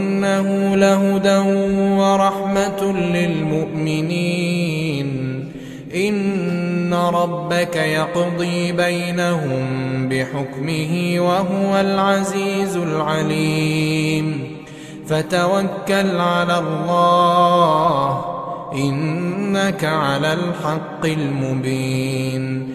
وإنه لهدى ورحمة للمؤمنين. إن ربك يقضي بينهم بحكمه وهو العزيز العليم. فتوكل على الله إنك على الحق المبين.